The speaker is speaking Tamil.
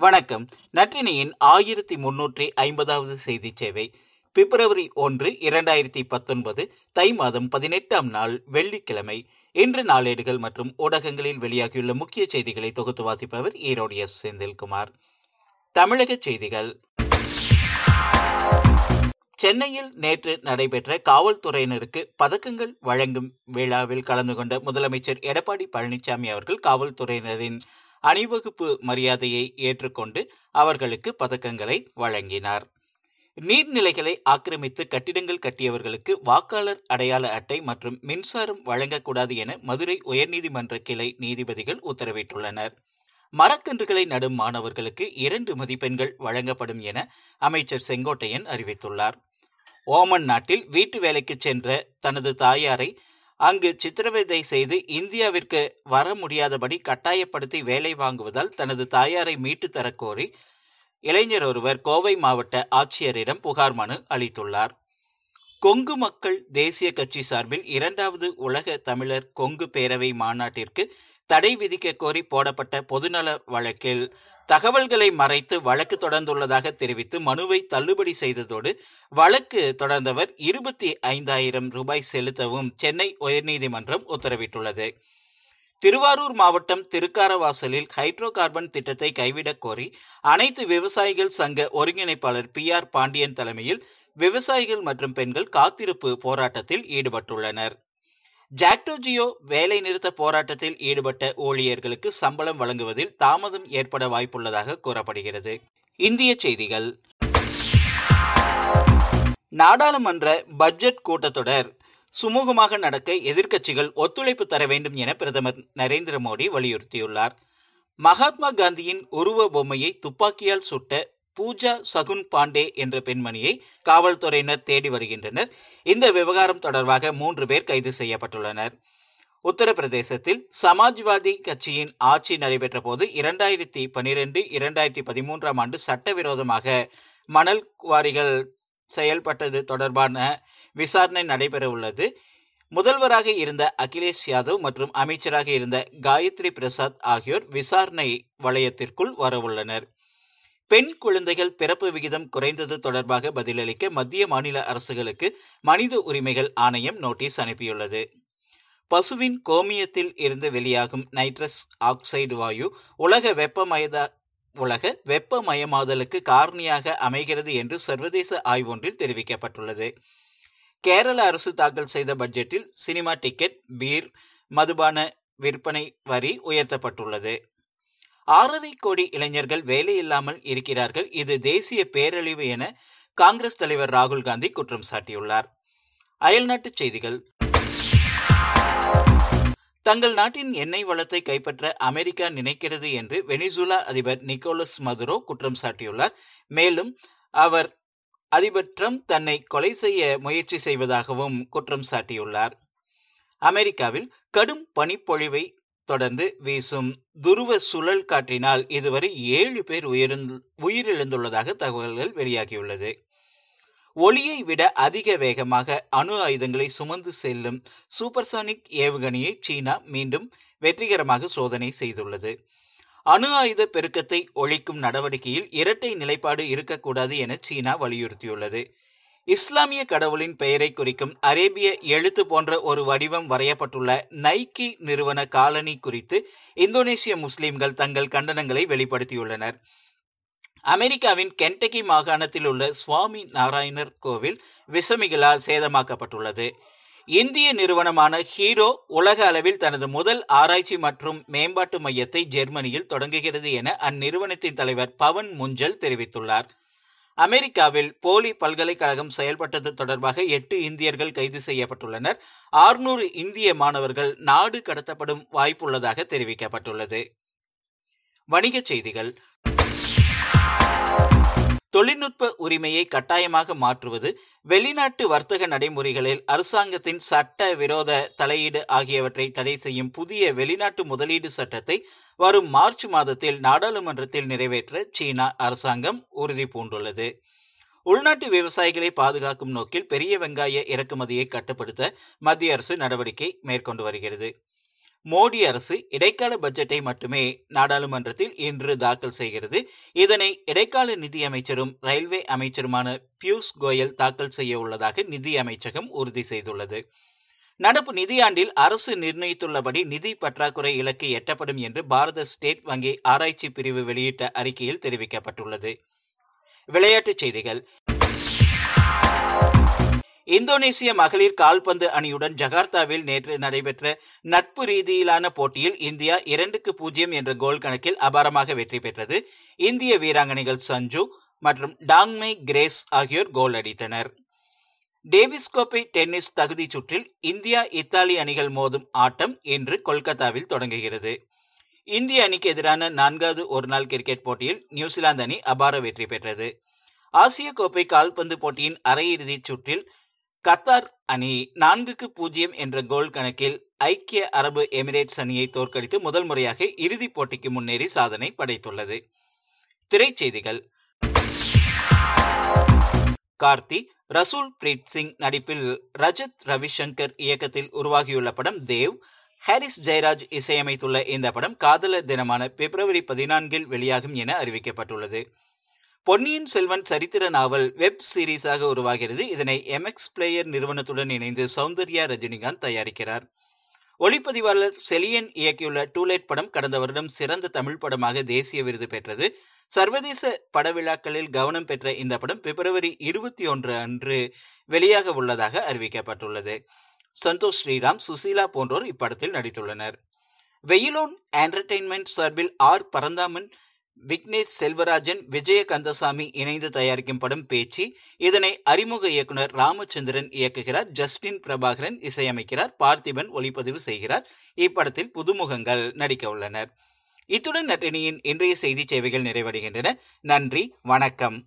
வணக்கம். நற்றினியின் ஆயிரத்தி முன்னூற்றி ஐம்பதாவது செய்தி சேவை பிப்ரவரி ஒன்று இரண்டாயிரத்தி பத்தொன்பது தை மாதம் பதினெட்டாம் நாள் வெள்ளிக்கிழமை. இன்று நாளேடுகள் மற்றும் ஊடகங்களில் வெளியாகியுள்ள முக்கிய செய்திகளை தொகுத்து வாசிப்பவர் ஈரோடு எஸ். செந்தில்குமார். தமிழக செய்திகள். சென்னையில் நேற்று நடைபெற்ற காவல்துறையினருக்கு பதக்கங்கள் வழங்கும் விழாவில் கலந்து கொண்ட முதலமைச்சர் எடப்பாடி பழனிசாமி அவர்கள் காவல்துறையினரின் அணிவகுப்பு மரியாதையை ஏற்றுக்கொண்டு அவர்களுக்கு பதக்கங்களை வழங்கினார். நீர்நிலைகளை ஆக்கிரமித்து கட்டிடங்கள் கட்டியவர்களுக்கு வாக்காளர் அடையாள அட்டை மற்றும் மின்சாரம் வழங்கக்கூடாது என மதுரை உயர்நீதிமன்ற கிளை நீதிபதிகள் உத்தரவிட்டுள்ளனர். மரக்கன்றுகளை நடும் மாணவர்களுக்கு இரண்டு மதிப்பெண்கள் வழங்கப்படும் என அமைச்சர் செங்கோட்டையன் அறிவித்துள்ளார். ஓமன் நாட்டில் வீட்டு வேலைக்கு சென்ற தனது தாயாரை அங்கு சித்திரவதை செய்து இந்தியாவிற்கு வர முடியாதபடி கட்டாயப்படுத்தி வேலை வாங்குவதால் தனது தாயாரை மீட்டு தரக்கோரி இளைஞர் ஒருவர் கோவை மாவட்ட ஆட்சியரிடம் புகார் மனு அளித்துள்ளார். கொங்கு மக்கள் தேசிய கட்சி சார்பில் இரண்டாவது உலக தமிழர் கொங்கு பேரவை மாநாட்டிற்கு தடை விதிக்க கோரி போடப்பட்ட பொதுநல வழக்கில் தகவல்களை மறைத்து வழக்கு தொடர்ந்துள்ளதாக தெரிவித்து மனுவை தள்ளுபடி செய்ததோடு வழக்கு தொடர்ந்தவர் இருபத்தி ஐந்தாயிரம் ரூபாய் செலுத்தவும் சென்னை உயர்நீதிமன்றம் உத்தரவிட்டுள்ளது. திருவாரூர் மாவட்டம் திருக்காரவாசலில் ஹைட்ரோ கார்பன் திட்டத்தை கைவிடக் கோரி அனைத்து விவசாயிகள் சங்க ஒருங்கிணைப்பாளர் பி ஆர் பாண்டியன் தலைமையில் விவசாயிகள் மற்றும் பெண்கள் காத்திருப்பு போராட்டத்தில் ஈடுபட்டுள்ளனர். ஜாக்டோஜியோ வேலை நிறுத்த போராட்டத்தில் ஈடுபட்ட ஊழியர்களுக்கு சம்பளம் வழங்குவதில் தாமதம் ஏற்பட வாய்ப்புள்ளதாக கூறப்படுகிறது. இந்திய செய்திகள். நாடாளுமன்ற பட்ஜெட் கூட்டத்தொடர் சுமூகமாக நடக்க எதிர்க்கட்சிகள் ஒத்துழைப்பு தர வேண்டும் என பிரதமர் நரேந்திர மோடி வலியுறுத்தியுள்ளார். மகாத்மா காந்தியின் உருவ பொம்மையை துப்பாக்கியால் சுட்ட பூஜா சகுன் பாண்டே என்ற பெண்மணியை காவல்துறையினர் தேடி வருகின்றனர். இந்த விவகாரம் தொடர்பாக மூன்று பேர் கைது செய்யப்பட்டுள்ளனர். உத்தரப்பிரதேசத்தில் சமாஜ்வாதி கட்சியின் ஆட்சி நடைபெற்ற போது இரண்டாயிரத்தி பனிரெண்டு இரண்டாயிரத்தி பதிமூன்றாம் ஆண்டு சட்டவிரோதமாக மணல் குவாரிகள் செயல்பட்டது தொடர்பான விசாரணை நடைபெறவுள்ளது. முதல்வராக இருந்த அகிலேஷ் யாதவ் மற்றும் அமைச்சராக இருந்த காயத்ரி பிரசாத் ஆகியோர் விசாரணை வளையத்திற்குள் வரவுள்ளனர். பெண் குழந்தைகள் பிறப்பு விகிதம் குறைந்தது தொடர்பாக பதிலளிக்க மத்திய மாநில அரசுகளுக்கு மனித உரிமைகள் ஆணையம் நோட்டீஸ் அனுப்பியுள்ளது. பசுவின் கோமியத்தில் இருந்து வெளியாகும் நைட்ரஸ் ஆக்சைடு வாயு உலக வெப்பமயத உலக வெப்பமயமாதலுக்கு காரணியாக அமைகிறது என்று சர்வதேச ஆய்வொன்றில் தெரிவிக்கப்பட்டுள்ளது. கேரள அரசு தாக்கல் செய்த பட்ஜெட்டில் சினிமா டிக்கெட் பீர் மதுபான விற்பனை வரி உயர்த்தப்பட்டுள்ளது. ஆறரை கோடி இளைஞர்கள் வேலையில்லாமல் இருக்கிறார்கள். இது தேசிய பேரழிவு என காங்கிரஸ் தலைவர் ராகுல் காந்தி குற்றம் சாட்டியுள்ளார். அயல்நாட்டுச் செய்திகள். தங்கள் நாட்டின் எண்ணெய் வளத்தை கைப்பற்ற அமெரிக்கா நினைக்கிறது என்று வெனிசுலா அதிபர் நிக்கோலஸ் மதுரோ குற்றம் சாட்டியுள்ளார். மேலும் அவர் அதிபர் ட்ரம்ப் தன்னை கொலை செய்ய முயற்சி செய்வதாகவும் குற்றம் சாட்டியுள்ளார். அமெரிக்காவில் கடும் பனிப்பொழிவை தொடர்ந்து வீசும் துருவ சுழல் காற்றினால் இதுவரை ஏழு பேர் உயிரிழந்துள்ளதாக தகவல்கள் வெளியாகியுள்ளது. ஒளியை விட அதிக வேகமாக அணு ஆயுதங்களை சுமந்து செல்லும் சூப்பர்சானிக் ஏவுகணையை சீனா மீண்டும் வெற்றிகரமாக சோதனை செய்துள்ளது. அணு ஆயுத பெருக்கத்தை ஒழிக்கும் நடவடிக்கையில் இரட்டை நிலைப்பாடு இருக்கக்கூடாது என சீனா வலியுறுத்தியுள்ளது. இஸ்லாமிய கடவுளின் பெயரை குறிக்கும் அரேபிய எழுத்து போன்ற ஒரு வடிவம் வரையப்பட்டுள்ள நைக்கி நிறுவன காலனி குறித்து இந்தோனேசிய முஸ்லிம்கள் தங்கள் கண்டனங்களை வெளிப்படுத்தியுள்ளனர். அமெரிக்காவின் கென்டகி மாகாணத்தில் உள்ள சுவாமி நாராயணர் கோவில் விசமிகளால் சேதமாக்கப்பட்டுள்ளது. இந்திய நிறுவனமான ஹீரோ உலக அளவில் தனது முதல் ஆராய்ச்சி மற்றும் மேம்பாட்டு மையத்தை ஜெர்மனியில் தொடங்குகிறது என அந்நிறுவனத்தின் தலைவர் பவன் முஞ்சல் தெரிவித்துள்ளார். அமெரிக்காவில் போலி பல்கலைக்கழகம் செயல்பட்டது தொடர்பாக எட்டு இந்தியர்கள் கைது செய்யப்பட்டுள்ளனர். ஆறுநூறு இந்திய மாணவர்கள் நாடு கடத்தப்படும் வாய்ப்புள்ளதாக தெரிவிக்கப்பட்டுள்ளது. வணிகச் செய்திகள். தொழில்நுட்ப உரிமையை கட்டாயமாக மாற்றுவது வெளிநாட்டு வர்த்தக நடைமுறைகளில் அரசாங்கத்தின் சட்ட விரோத தலையீடு ஆகியவற்றை தடை செய்யும் புதிய வெளிநாட்டு முதலீடு சட்டத்தை வரும் மார்ச் மாதத்தில் நாடாளுமன்றத்தில் நிறைவேற்ற சீனா அரசாங்கம் உறுதி பூண்டுள்ளது உள்நாட்டு விவசாயிகளை பாதுகாக்கும் நோக்கில் பெரிய வெங்காய இறக்குமதியை கட்டுப்படுத்த மத்திய அரசு நடவடிக்கை மேற்கொண்டு வருகிறது. மோடி அரசு இடைக்கால பட்ஜெட்டை மட்டுமே நாடாளுமன்றத்தில் இன்று தாக்கல் செய்கிறது. இதனை இடைக்கால நிதி அமைச்சரும் ரயில்வே அமைச்சருமான பியூஷ் கோயல் தாக்கல் செய்ய உள்ளதாக நிதி அமைச்சகம் உறுதி செய்துள்ளது. நடப்பு நிதியாண்டில் அரசு நிர்ணயித்துள்ளபடி நிதி பற்றாக்குறை இலக்கு எட்டப்படும் என்று பாரத ஸ்டேட் வங்கி ஆராய்ச்சி பிரிவு வெளியிட்ட அறிக்கையில் தெரிவிக்கப்பட்டுள்ளது. விளையாட்டுச் செய்திகள். இந்தோனேசிய மகளிர் கால்பந்து அணியுடன் ஜகார்த்தாவில் நேற்று நடைபெற்ற நட்பு ரீதியிலான போட்டியில் இந்தியா இரண்டுக்கு பூஜ்ஜியம் என்ற கோல் கணக்கில் அபாரமாக வெற்றி பெற்றது. இந்திய வீராங்கனைகள் சஞ்சு மற்றும் டாங்மை கிரேஸ் ஆகியோர் கோல் அடித்தனர். டேவிஸ் கோப்பை டென்னிஸ் தகுதி சுற்றில் இந்தியா இத்தாலி அணிகள் மோதும் ஆட்டம் இன்று கொல்கத்தாவில் தொடங்குகிறது. இந்திய அணிக்கு எதிரான நான்காவது ஒருநாள் கிரிக்கெட் போட்டியில் நியூசிலாந்து அணி அபார வெற்றி பெற்றது. ஆசிய கோப்பை கால்பந்து போட்டியின் அரையிறுதிச் சுற்றில் கத்தார் அணி நான்குக்கு பூஜ்ஜியம் என்ற கோல் கணக்கில் ஐக்கிய அரபு எமிரேட்ஸ் அணியை தோற்கடித்து முதல் முறையாக இறுதிப் போட்டிக்கு முன்னேறி சாதனை படைத்துள்ளது. திரைச்செய்திகள். கார்த்தி ரசூல் பிரீத் சிங் நடிப்பில் ரஜத் ரவிசங்கர் இயக்கத்தில் உருவாகியுள்ள படம் தேவ். ஹாரிஸ் ஜெயராஜ் இசையமைத்துள்ள இந்த படம் காதலர் தினமான பிப்ரவரி பதினான்கில் வெளியாகும் என அறிவிக்கப்பட்டுள்ளது. பொன்னியின் செல்வன் சரித்திர நாவல் வெப் சீரிஸாக உருவாகிறது. இதனை எம்எக்ஸ் பிளேயர் நிறுவனத்துடன் இணைந்து சௌந்தர்யா ரஜினிகாந்த் தயாரிக்கிறார். ஒளிப்பதிவாளர் செலியன் இயக்கியுள்ள டூலைட் படம் கடந்த வருடம் சிறந்த தமிழ் படமாக தேசிய விருது பெற்றது. சர்வதேச படவிழாக்களில் கவனம் பெற்ற இந்த படம் பிப்ரவரி இருபத்தி ஒன்று அன்று வெளியாக உள்ளதாக அறிவிக்கப்பட்டுள்ளது. சந்தோஷ் ஸ்ரீராம் சுசீலா போன்றோர் இப்படத்தில் நடித்துள்ளனர். வெயிலோன் என்டர்டெயின்மெண்ட் சார்பில் ஆர் பரந்தாமன் விக்னேஷ் செல்வராஜன் விஜய கந்தசாமி இணைந்து தயாரிக்கும் படம் பேச்சு. இதனை அறிமுக இயக்குனர் ராமச்சந்திரன் இயக்குகிறார். ஜஸ்டின் பிரபாகரன் இசையமைக்கிறார். பார்த்திபன் ஒளிப்பதிவு செய்கிறார். இப்படத்தில் புதுமுகங்கள் நடிக்க உள்ளனர். இத்துடன் நட்டினியின் இன்றைய செய்தி சேவைகள் நிறைவடைகின்றன. நன்றி வணக்கம்.